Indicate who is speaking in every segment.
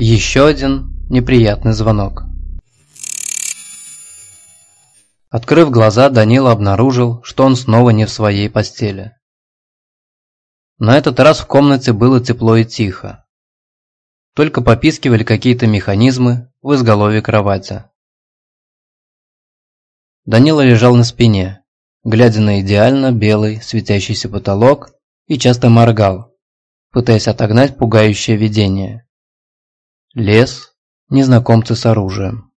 Speaker 1: Еще один неприятный звонок. Открыв глаза, Данила обнаружил, что он снова не в своей постели. На этот раз в комнате было тепло и тихо. Только попискивали какие-то механизмы в изголовье кровати. Данила лежал на спине, глядя на идеально белый светящийся потолок и часто моргал, пытаясь отогнать пугающее видение. Лес, незнакомцы с оружием.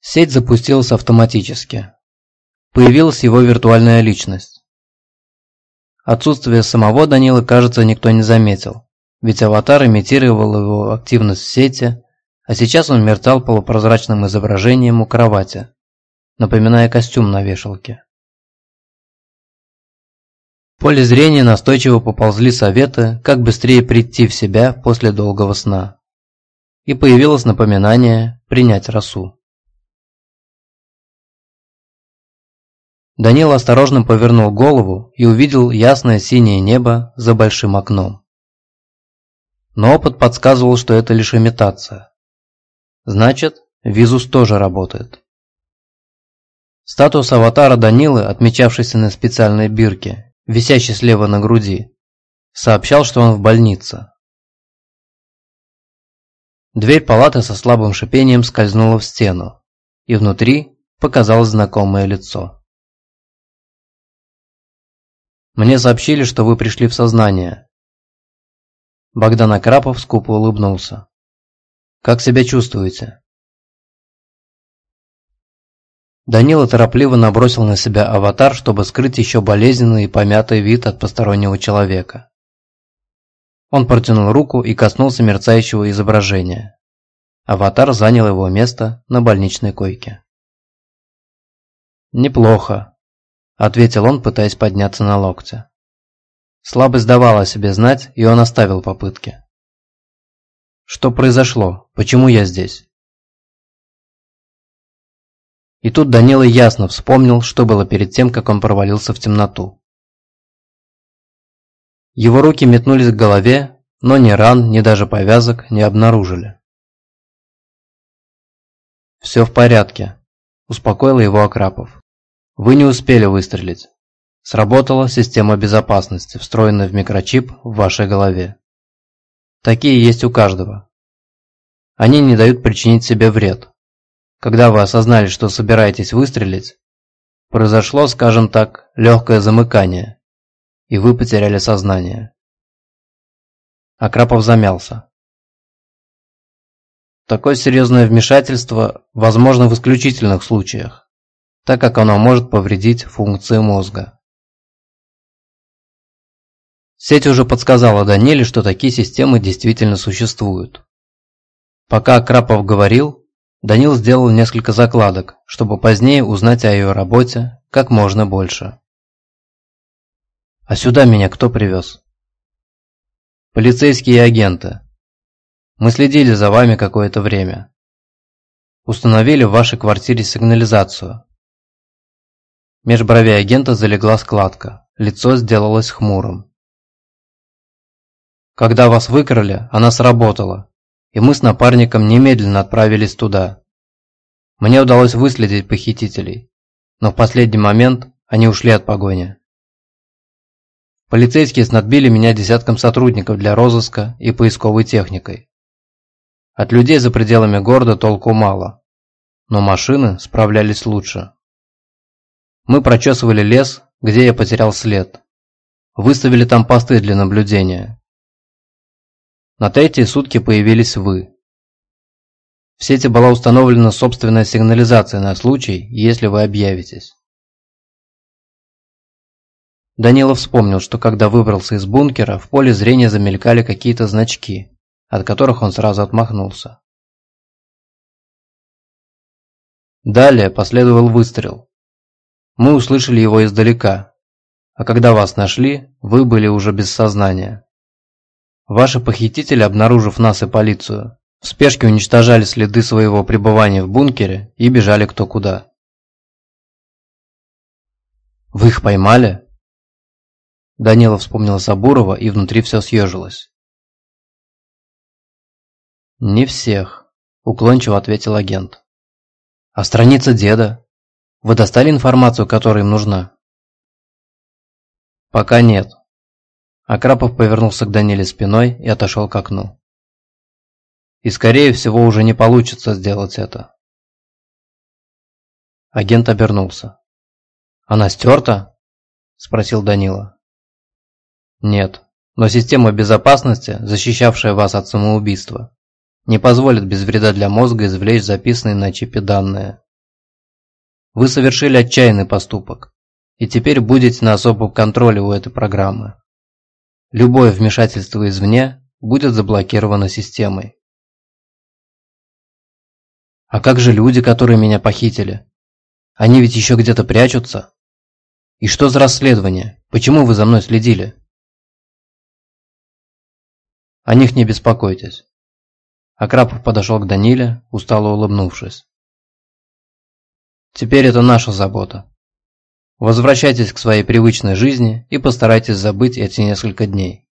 Speaker 1: Сеть запустилась автоматически. Появилась его виртуальная личность. Отсутствие самого Данила, кажется, никто не заметил, ведь аватар имитировал его активность в сети, а сейчас он мерцал полупрозрачным изображением у кровати, напоминая костюм на вешалке. Поле зрения настойчиво поползли советы, как быстрее прийти в себя после долгого сна. И появилось напоминание принять росу. Данил осторожно повернул голову и увидел ясное синее небо за большим окном. Но опыт подсказывал, что это лишь имитация. Значит, Визус тоже работает. Статус аватара Данилы, отмечавшийся на специальной бирке, висящей слева на груди, сообщал, что он в больнице. Дверь палаты со слабым шипением скользнула в стену, и внутри показалось знакомое лицо. Мне сообщили, что вы пришли в сознание. Богдан Акрапов скупо улыбнулся. Как себя чувствуете? Данила торопливо набросил на себя аватар, чтобы скрыть еще болезненный и помятый вид от постороннего человека. Он протянул руку и коснулся мерцающего изображения. Аватар занял его место на больничной койке. «Неплохо», ответил он, пытаясь подняться на локте. Слабость давала о себе знать, и он оставил попытки. Что произошло? Почему я здесь? И тут Данила ясно вспомнил, что было перед тем, как он провалился в темноту. Его руки метнулись к голове, но ни ран, ни даже повязок не обнаружили. «Все в порядке», – успокоил его Акрапов. Вы не успели выстрелить. Сработала система безопасности, встроенная в микрочип в вашей голове. Такие есть у каждого. Они не дают причинить себе вред. Когда вы осознали, что собираетесь выстрелить, произошло, скажем так, легкое замыкание, и вы потеряли сознание. Акрапов замялся. Такое серьезное вмешательство возможно в исключительных случаях так как оно может повредить функции мозга. Сеть уже подсказала Даниле, что такие системы действительно существуют. Пока Крапов говорил, Данил сделал несколько закладок, чтобы позднее узнать о ее работе как можно больше. «А сюда меня кто привез?» «Полицейские агенты. Мы следили за вами какое-то время. Установили в вашей квартире сигнализацию, Меж бровей агента залегла складка, лицо сделалось хмурым. Когда вас выкрали, она сработала, и мы с напарником немедленно отправились туда. Мне удалось выследить похитителей, но в последний момент они ушли от погони. Полицейские снадбили меня десятком сотрудников для розыска и поисковой техникой. От людей за пределами города толку мало, но машины справлялись лучше. Мы прочесывали лес, где я потерял след. Выставили там посты для наблюдения. На третьи сутки появились вы. В сети была установлена собственная сигнализация на случай, если вы объявитесь. Данилов вспомнил, что когда выбрался из бункера, в поле зрения замелькали какие-то значки, от которых он сразу отмахнулся. Далее последовал выстрел. Мы услышали его издалека, а когда вас нашли, вы были уже без сознания. Ваши похитители, обнаружив нас и полицию, в спешке уничтожали следы своего пребывания в бункере и бежали кто куда. «Вы их поймали?» Данила вспомнила Сабурова, и внутри все съежилось. «Не всех», – уклончиво ответил агент. «А страница деда? Вы достали информацию, которая им нужна?» «Пока нет». Акрапов повернулся к Даниле спиной и отошел к окну. «И скорее всего уже не получится сделать это». Агент обернулся. «Она стерта?» – спросил Данила. «Нет, но система безопасности, защищавшая вас от самоубийства, не позволит без вреда для мозга извлечь записанные на чипе данные. Вы совершили отчаянный поступок, и теперь будете на особом контроле у этой программы. Любое вмешательство извне будет заблокировано системой. А как же люди, которые меня похитили? Они ведь еще где-то прячутся. И что за расследование? Почему вы за мной следили? О них не беспокойтесь. Акрапов подошел к Даниле, устало улыбнувшись. Теперь это наша забота. Возвращайтесь к своей привычной жизни и постарайтесь забыть эти несколько дней.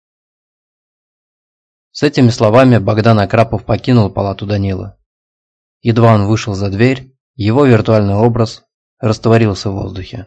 Speaker 1: С этими словами Богдан Акрапов покинул палату Данила. Едва он вышел за дверь, его виртуальный образ растворился в воздухе.